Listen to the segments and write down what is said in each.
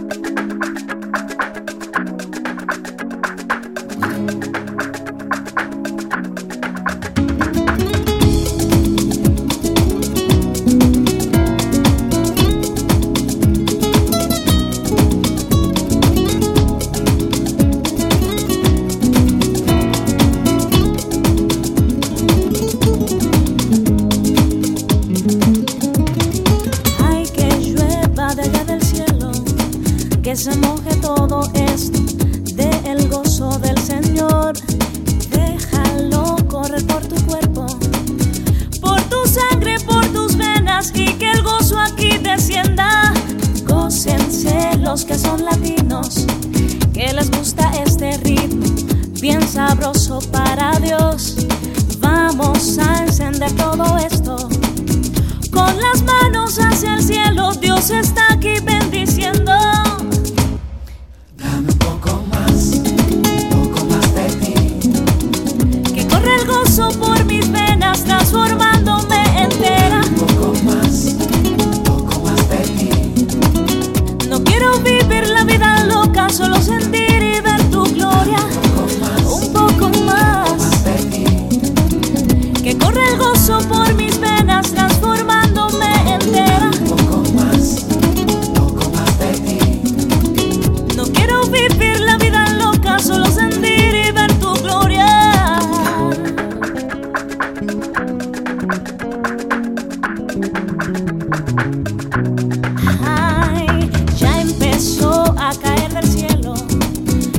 thank you que se moje todo esto del gozo del Señor. Déjalo correr por tu cuerpo, por tu sangre, por tus venas y que el gozo aquí descienda. Gócense los que son latinos, que les gusta este ritmo, bien sabroso para Dios. Vamos a Ay, ya empezó a caer del cielo,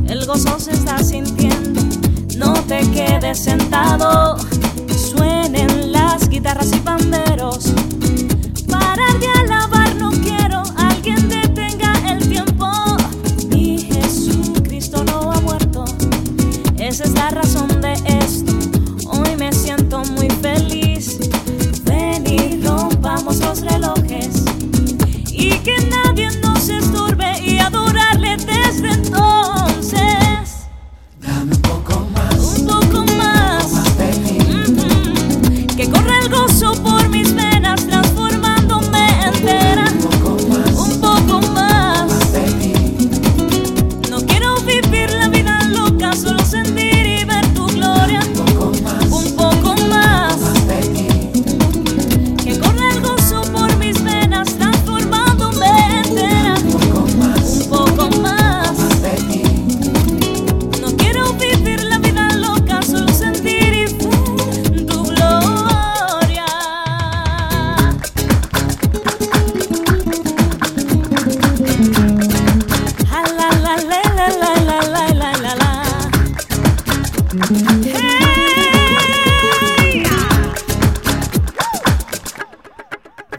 el gozo se está sintiendo, no te quedes sentado, suenen las guitarras y pan y que nada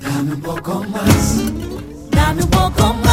Dame un poco más. Dame un poco más.